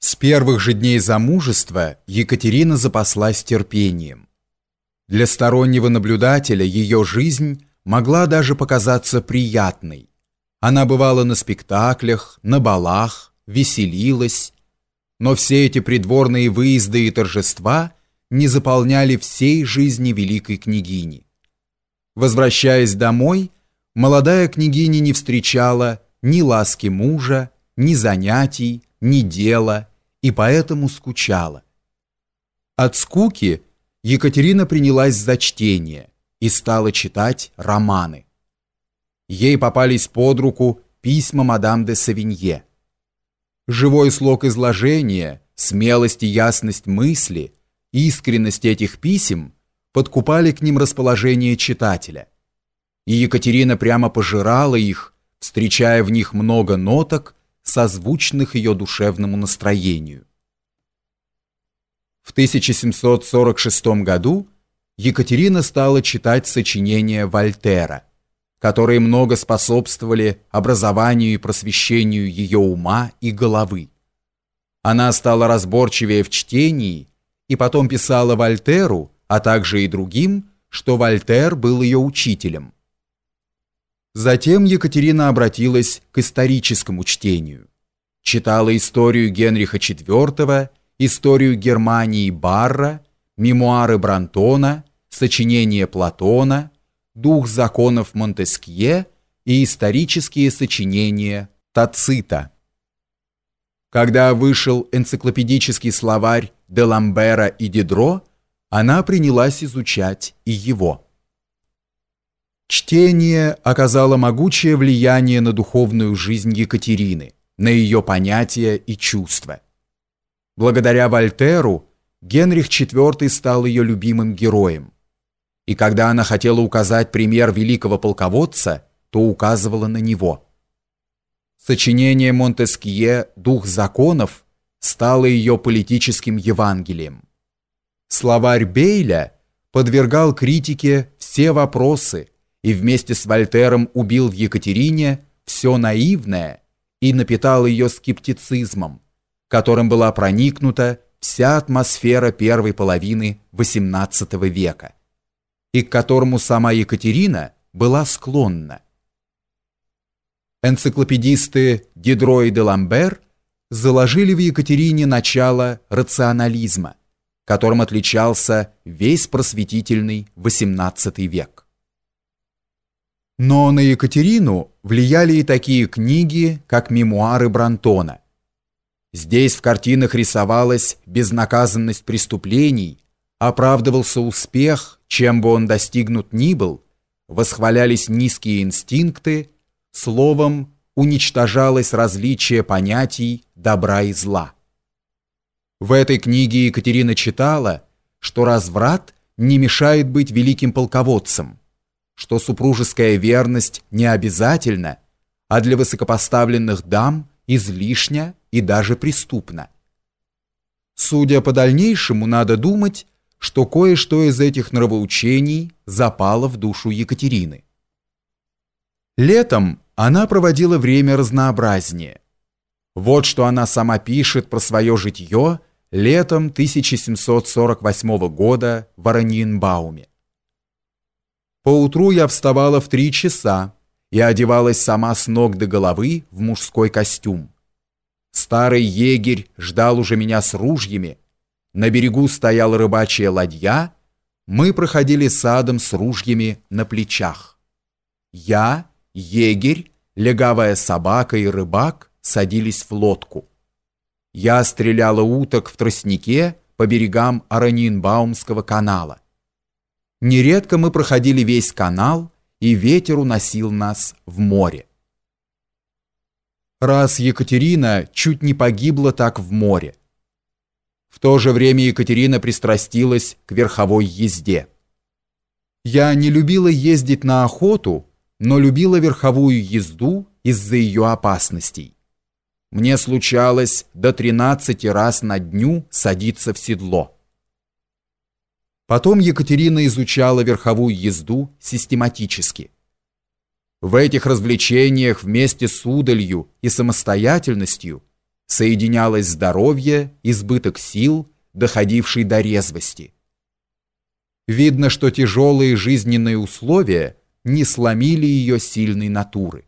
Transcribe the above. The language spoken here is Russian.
С первых же дней замужества Екатерина запаслась терпением. Для стороннего наблюдателя ее жизнь могла даже показаться приятной. Она бывала на спектаклях, на балах, веселилась, но все эти придворные выезды и торжества не заполняли всей жизни великой княгини. Возвращаясь домой, молодая княгиня не встречала ни ласки мужа, ни занятий, ни дела, и поэтому скучала. От скуки Екатерина принялась за чтение и стала читать романы. Ей попались под руку письма мадам де Савинье. Живой слог изложения, смелость и ясность мысли, искренность этих писем подкупали к ним расположение читателя. И Екатерина прямо пожирала их, встречая в них много ноток, созвучных ее душевному настроению. В 1746 году Екатерина стала читать сочинения Вольтера, которые много способствовали образованию и просвещению ее ума и головы. Она стала разборчивее в чтении и потом писала Вольтеру, а также и другим, что Вольтер был ее учителем. Затем Екатерина обратилась к историческому чтению. Читала историю Генриха IV, историю Германии Барра, мемуары Брантона, сочинения Платона, дух законов Монтескье и исторические сочинения Тацита. Когда вышел энциклопедический словарь де Ламбера и Дидро, она принялась изучать и его. Чтение оказало могучее влияние на духовную жизнь Екатерины, на ее понятия и чувства. Благодаря Вольтеру Генрих IV стал ее любимым героем. И когда она хотела указать пример великого полководца, то указывала на него. Сочинение Монтескье «Дух законов» стало ее политическим Евангелием. Словарь Бейля подвергал критике все вопросы, и вместе с Вольтером убил в Екатерине все наивное и напитал ее скептицизмом, которым была проникнута вся атмосфера первой половины XVIII века, и к которому сама Екатерина была склонна. Энциклопедисты Дидро и де Ламбер заложили в Екатерине начало рационализма, которым отличался весь просветительный XVIII век. Но на Екатерину влияли и такие книги, как «Мемуары Брантона». Здесь в картинах рисовалась безнаказанность преступлений, оправдывался успех, чем бы он достигнут ни был, восхвалялись низкие инстинкты, словом, уничтожалось различие понятий добра и зла. В этой книге Екатерина читала, что разврат не мешает быть великим полководцем, что супружеская верность не обязательна, а для высокопоставленных дам излишня и даже преступна. Судя по дальнейшему, надо думать, что кое-что из этих нравоучений запало в душу Екатерины. Летом она проводила время разнообразнее. Вот что она сама пишет про свое житье летом 1748 года в Ораниенбауме. Поутру я вставала в три часа и одевалась сама с ног до головы в мужской костюм. Старый егерь ждал уже меня с ружьями. На берегу стояла рыбачья ладья. Мы проходили садом с ружьями на плечах. Я, егерь, легавая собака и рыбак садились в лодку. Я стреляла уток в тростнике по берегам Аранинбаумского канала. Нередко мы проходили весь канал, и ветер уносил нас в море. Раз Екатерина чуть не погибла так в море. В то же время Екатерина пристрастилась к верховой езде. Я не любила ездить на охоту, но любила верховую езду из-за ее опасностей. Мне случалось до 13 раз на дню садиться в седло. Потом Екатерина изучала верховую езду систематически. В этих развлечениях вместе с удалью и самостоятельностью соединялось здоровье, избыток сил, доходивший до резвости. Видно, что тяжелые жизненные условия не сломили ее сильной натуры.